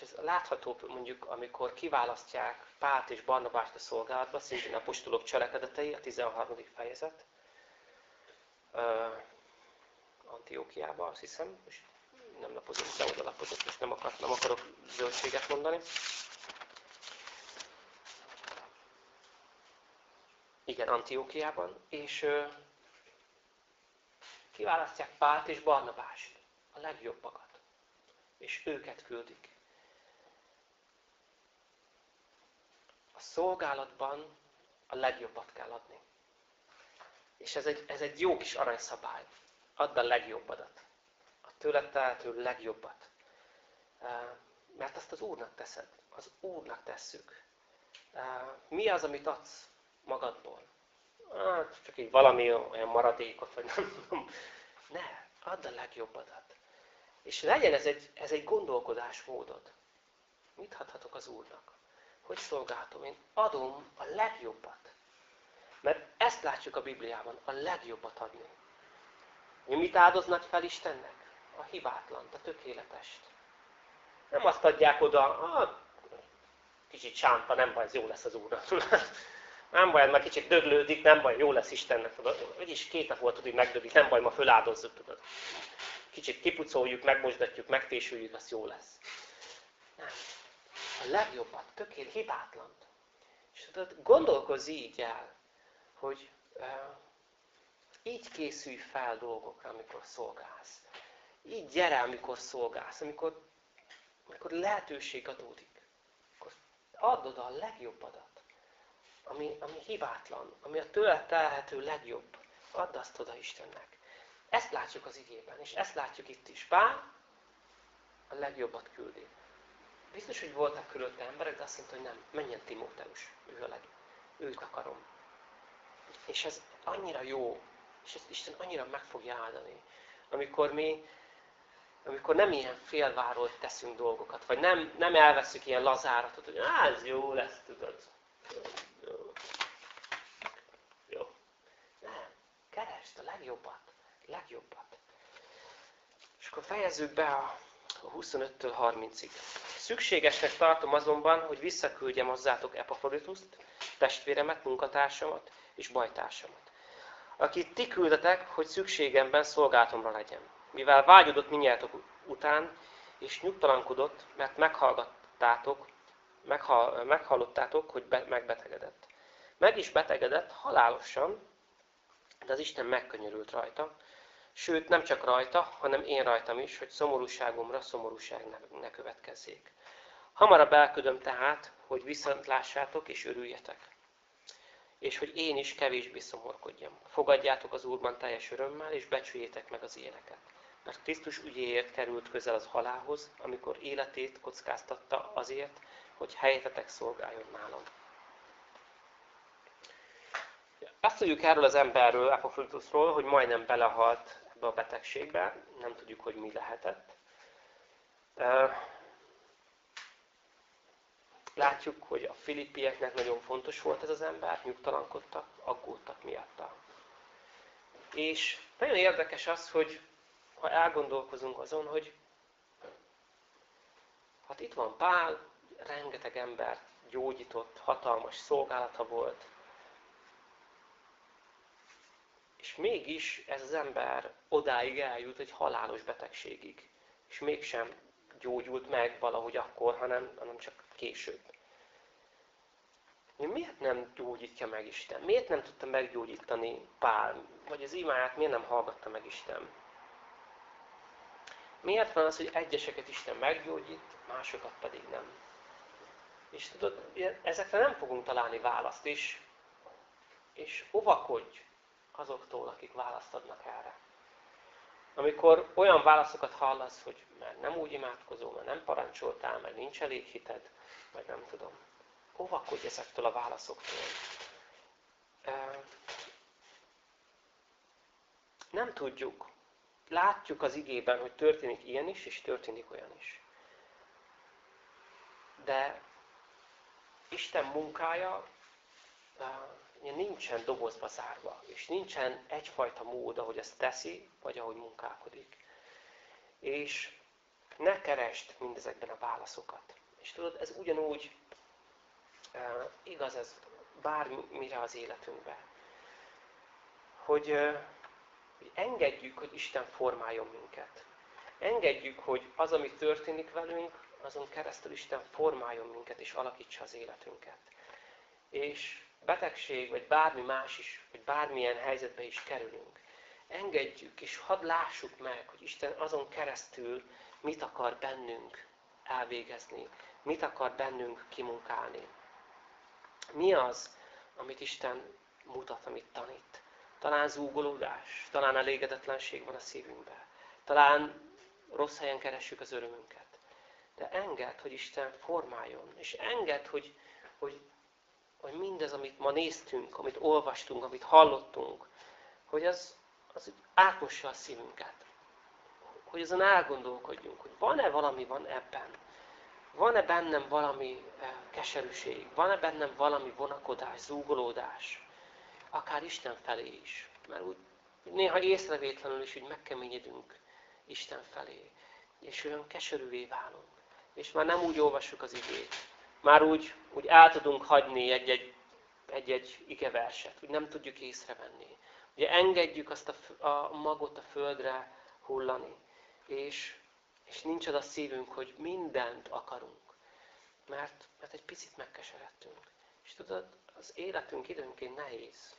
És ez látható mondjuk, amikor kiválasztják Pált és Barnabást a szolgálatba, szintén a postulok cselekedetei, a 13. fejezet, uh, Antiókiába, azt hiszem, és nem lapozom, de oda lapozott, most nem, akar, nem akarok zöldséget mondani. Igen, Antiókiában, és uh, kiválasztják Pált és Barnabást, a legjobbakat, és őket küldik. A szolgálatban a legjobbat kell adni. És ez egy, ez egy jó kis aranyszabály. Add a legjobbadat. A tőled tehető legjobbat. Mert azt az Úrnak teszed. Az Úrnak tesszük. Mi az, amit adsz magadból? Hát, csak így valami olyan maradékot, vagy nem tudom. Ne, add a legjobbadat. És legyen ez egy, ez egy gondolkodásmódod. Mit adhatok az Úrnak? Hogy szolgáltom? Én adom a legjobbat. Mert ezt látjuk a Bibliában, a legjobbat adni. Mit áldoznak fel Istennek? A hibátlant, a tökéletest. Nem azt adják oda, ah, kicsit sánta, nem baj, ez jó lesz az Úrnak. Nem baj, már kicsit döglődik, nem baj, jó lesz Istennek. Tudod. Vagyis két nap volt, hogy megdöglik, nem baj, ma föláldozzuk, tudod. Kicsit kipucoljuk, megmosdatjuk, megfésüljük, az jó lesz. Nem. A legjobbat, tökéletes, hibátlant. És tudod, gondolkozz így el hogy így készülj fel dolgokra, amikor szolgálsz. Így gyere, amikor szolgálsz, amikor, amikor lehetőség adódik. Akkor add oda a legjobbadat, ami, ami hibátlan, ami a tőle telhető legjobb. Add azt oda Istennek. Ezt látjuk az igében, és ezt látjuk itt is. Pál a legjobbat küldi. Biztos, hogy voltak körülötte emberek, de azt mondta, hogy nem, menjen Timóteus, ő a legjobb. Őt akarom. És ez annyira jó, és ezt Isten annyira meg fogja áldani, amikor mi, amikor nem ilyen félváról teszünk dolgokat, vagy nem, nem elveszünk ilyen lazáratot, hogy á, ez jó lesz, tudod. Jó. jó. Nem. Keresd a legjobbat. Legjobbat. És akkor fejezzük be a 25-től 30-ig. Szükségesnek tartom azonban, hogy visszaküldjem hozzátok Epafrodituszt, testvéremet, munkatársamat, és bajtársamat. Akit ti küldetek, hogy szükségemben szolgálatomra legyen. Mivel vágyodott minnyátok után, és nyugtalankodott, mert meghallgattátok, meghall, meghallottátok, hogy be, megbetegedett. Meg is betegedett halálosan, de az Isten megkönyörült rajta, sőt nem csak rajta, hanem én rajtam is, hogy szomorúságomra szomorúság ne, ne következzék. Hamarabb elködöm tehát, hogy viszont lássátok és örüljetek és hogy én is kevésbé szomorkodjam. Fogadjátok az Úrban teljes örömmel, és becsüljétek meg az éleket. Mert Krisztus ügyéért került közel az halálhoz, amikor életét kockáztatta azért, hogy helyetetek szolgáljon nálam. Azt tudjuk erről az emberről, Apofritusról, hogy majdnem belehalt ebbe a betegségbe, nem tudjuk, hogy mi lehetett. Látjuk, hogy a filippieknek nagyon fontos volt ez az ember, nyugtalankodtak, aggódtak miatta. És nagyon érdekes az, hogy ha elgondolkozunk azon, hogy hát itt van Pál, rengeteg ember gyógyított, hatalmas szolgálata volt, és mégis ez az ember odáig eljut egy halálos betegségig. És mégsem gyógyult meg valahogy akkor, hanem, hanem csak később. Miért nem gyógyítja meg Isten? Miért nem tudta meggyógyítani Pál? Vagy az imáját miért nem hallgatta meg Isten? Miért van az, hogy egyeseket Isten meggyógyít, másokat pedig nem? És tudod, ezekre nem fogunk találni választ, és, és óvakodj azoktól, akik választ adnak erre. Amikor olyan válaszokat hallasz, hogy mert nem úgy imádkozol, mert nem parancsoltál, mert nincs elég hited, vagy nem tudom. Óvakodj ezektől a válaszoktól. Nem tudjuk. Látjuk az igében, hogy történik ilyen is, és történik olyan is. De Isten munkája nincsen dobozba zárva, és nincsen egyfajta mód, ahogy ezt teszi, vagy ahogy munkálkodik. És ne kerest mindezekben a válaszokat. És tudod, ez ugyanúgy e, igaz ez bármire az életünkben. Hogy, e, hogy engedjük, hogy Isten formáljon minket. Engedjük, hogy az, ami történik velünk, azon keresztül Isten formáljon minket és alakítsa az életünket. És betegség, vagy bármi más is, vagy bármilyen helyzetbe is kerülünk, engedjük, és hadd lássuk meg, hogy Isten azon keresztül mit akar bennünk elvégezni, mit akar bennünk kimunkálni. Mi az, amit Isten mutat, amit tanít? Talán zúgolódás, talán elégedetlenség van a szívünkben, talán rossz helyen keressük az örömünket. De enged, hogy Isten formáljon, és enged, hogy, hogy hogy mindez, amit ma néztünk, amit olvastunk, amit hallottunk, hogy az, az átmossa a szívünket. Hogy azon elgondolkodjunk, hogy van-e valami van ebben. Van-e bennem valami eh, keserűség? Van-e bennem valami vonakodás, zúgolódás? Akár Isten felé is. Mert úgy néha észrevétlenül is úgy megkeményedünk Isten felé. És olyan keserűvé válunk. És már nem úgy olvassuk az igét, már úgy, úgy el tudunk hagyni egy-egy, egy-egy igeverset, úgy nem tudjuk észrevenni. Ugye engedjük azt a, a magot a földre hullani, és, és nincs az a szívünk, hogy mindent akarunk. Mert, mert egy picit megkeseredtünk. És tudod, az életünk időnként nehéz.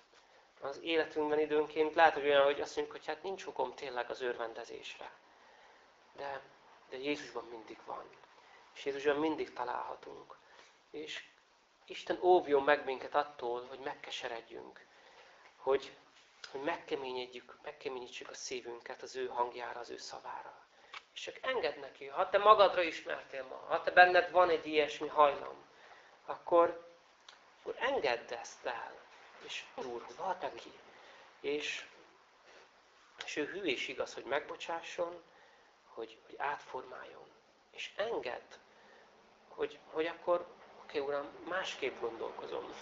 Az életünkben időnként lehet, hogy olyan, hogy azt mondjuk, hogy hát nincs okom tényleg az örvendezésre. De, de Jézusban mindig van. És Jézusban mindig találhatunk. És Isten óvjon meg minket attól, hogy megkeseredjünk, hogy, hogy megkeményedjük, megkeményítsük a szívünket az ő hangjára, az ő szavára. És csak engedd neki, ha te magadra ismertél ma, ha te benned van egy ilyesmi hajlam, akkor, akkor engedd ezt el. És Úr, van neki. És, és ő hű és igaz, hogy megbocsásson, hogy, hogy átformáljon. És engedd, hogy, hogy akkor oké okay, Uram, másképp gondolkozom.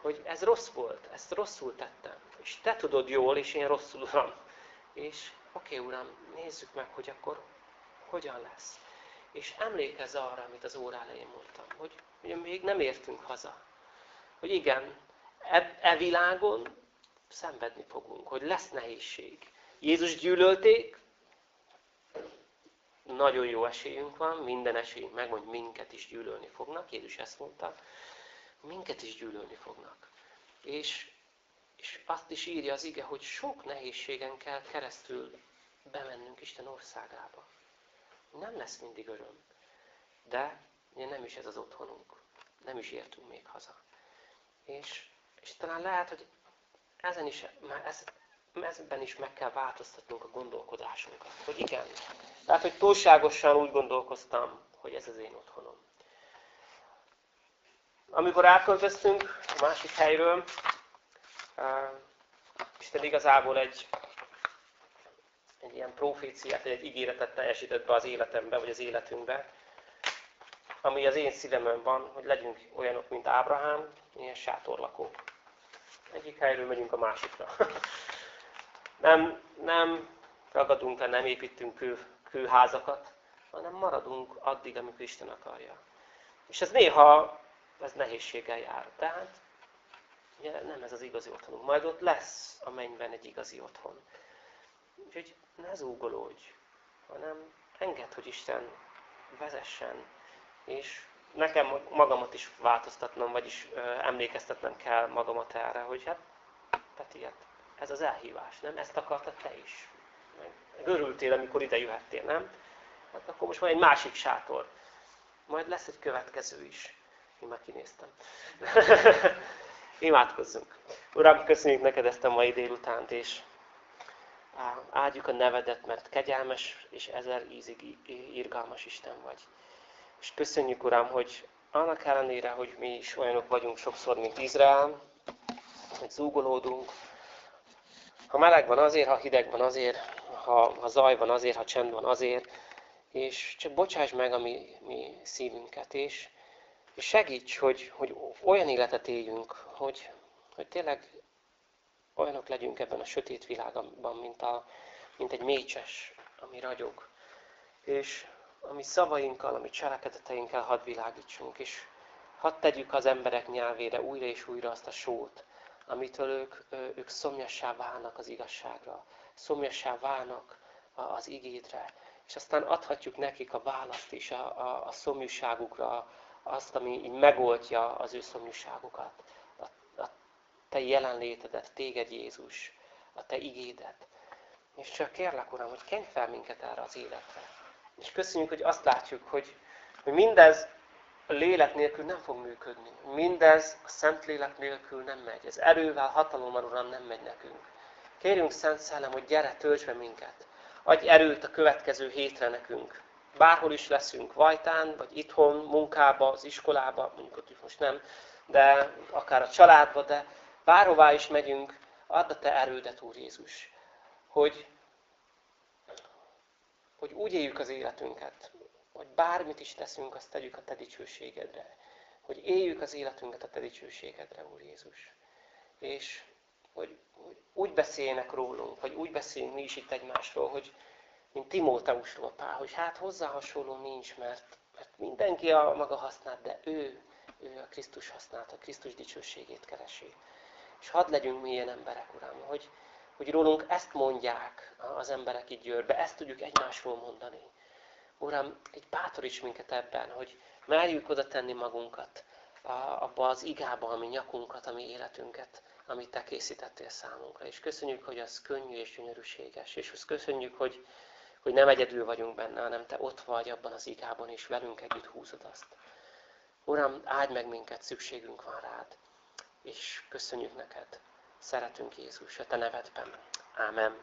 Hogy ez rossz volt, ezt rosszul tettem. És Te tudod jól, és én rosszul, Uram. És oké, okay, Uram, nézzük meg, hogy akkor hogyan lesz. És emlékezz arra, amit az órá elején mondtam, hogy ugye még nem értünk haza. Hogy igen, e, e világon szenvedni fogunk, hogy lesz nehézség. Jézus gyűlölték, nagyon jó esélyünk van, minden esélyünk meg, hogy minket is gyűlölni fognak. Jézus ezt mondta, minket is gyűlölni fognak. És, és azt is írja az ige, hogy sok nehézségen kell keresztül bemennünk Isten országába. Nem lesz mindig öröm. De nem is ez az otthonunk. Nem is értünk még haza. És, és talán lehet, hogy ezen is, már ez, ezben is meg kell változtatnunk a gondolkodásunkat. Hogy igen. Tehát, hogy túlságosan úgy gondolkoztam, hogy ez az én otthonom. Amikor átköltöztünk a másik helyről, Isten igazából egy, ilyen proféciát, egy ígéretet teljesített be az életembe, vagy az életünkbe, ami az én szívemen van, hogy legyünk olyanok, mint Ábrahám, ilyen sátorlakók. Egyik helyről megyünk a másikra. nem, nem ragadunk le, nem építünk kő, kőházakat, hanem maradunk addig, amikor Isten akarja. És ez néha ez nehézséggel jár. Tehát ugye nem ez az igazi otthonunk. Majd ott lesz a mennyben egy igazi otthon. Úgyhogy ne zúgolódj, hanem engedd, hogy Isten vezessen. És nekem magamat is változtatnom, vagyis emlékeztetnem kell magamat erre, hogy hát Peti, hát ez az elhívás, nem? Ezt akartad te is. Örültél, amikor ide jöhettél, nem? Hát akkor most van egy másik sátor. Majd lesz egy következő is. Én már kinéztem. Imádkozzunk. Uram, köszönjük neked ezt a mai délutánt, és áldjuk a nevedet, mert kegyelmes és ezer ízig irgalmas Isten vagy. És köszönjük, Uram, hogy annak ellenére, hogy mi is olyanok vagyunk sokszor, mint Izrael, hogy zúgolódunk, ha meleg van azért, ha hideg van azért, ha, ha zaj van azért, ha csend van azért, és csak bocsáss meg a mi, mi szívünket, és, és segíts, hogy, hogy olyan életet éljünk, hogy, hogy tényleg olyanok legyünk ebben a sötét világban, mint, a, mint egy mécses, ami ragyog. És ami szavainkkal, ami cselekedeteinkkel hadd világítsunk, és hadd tegyük az emberek nyelvére újra és újra azt a sót, amitől ők, ők szomjassá válnak az igazságra, szomjassá válnak az igédre, és aztán adhatjuk nekik a választ is a, a, a szomjúságukra, azt, ami így megoldja az ő szomjúságukat. A, a te jelenlétedet, téged Jézus, a te igédet. És csak kérlek, Uram, hogy kenj fel minket erre az életre. És köszönjük, hogy azt látjuk, hogy, hogy mindez lélek nélkül nem fog működni. Mindez a szent lélek nélkül nem megy. Ez erővel, hatalommal, Uram, nem megy nekünk. Kérjünk, Szent Szellem, hogy gyere, tölts be minket. Adj erőt a következő hétre nekünk. Bárhol is leszünk, Vajtán, vagy itthon, munkába, az iskolába, mondjuk ott most nem, de akár a családba, de bárhová is megyünk, add a Te erődet, Úr Jézus, hogy, hogy úgy éljük az életünket, hogy bármit is teszünk, azt tegyük a Te dicsőségedre. Hogy éljük az életünket a Te dicsőségedre, Úr Jézus. És hogy, hogy úgy beszéljenek rólunk, vagy úgy beszéljünk mi is itt egymásról, hogy mint Timóteusról Pál, hogy hát hozzá hasonló nincs, mert, mert mindenki a maga használt, de ő, ő a Krisztus használt, a Krisztus dicsőségét keresi. És hadd legyünk mi ilyen emberek, Uram, hogy, hogy rólunk ezt mondják az emberek itt Győrbe, ezt tudjuk egymásról mondani. Uram, egy bátoríts minket ebben, hogy merjük oda tenni magunkat abba az igába, ami nyakunkat, ami életünket, amit Te készítettél számunkra. És köszönjük, hogy az könnyű és gyönyörűséges. És azt köszönjük, hogy, hogy nem egyedül vagyunk benne, hanem Te ott vagy abban az igában, és velünk együtt húzod azt. Uram, áld meg minket, szükségünk van rád. És köszönjük neked. Szeretünk Jézus, a Te nevedben. Ámen.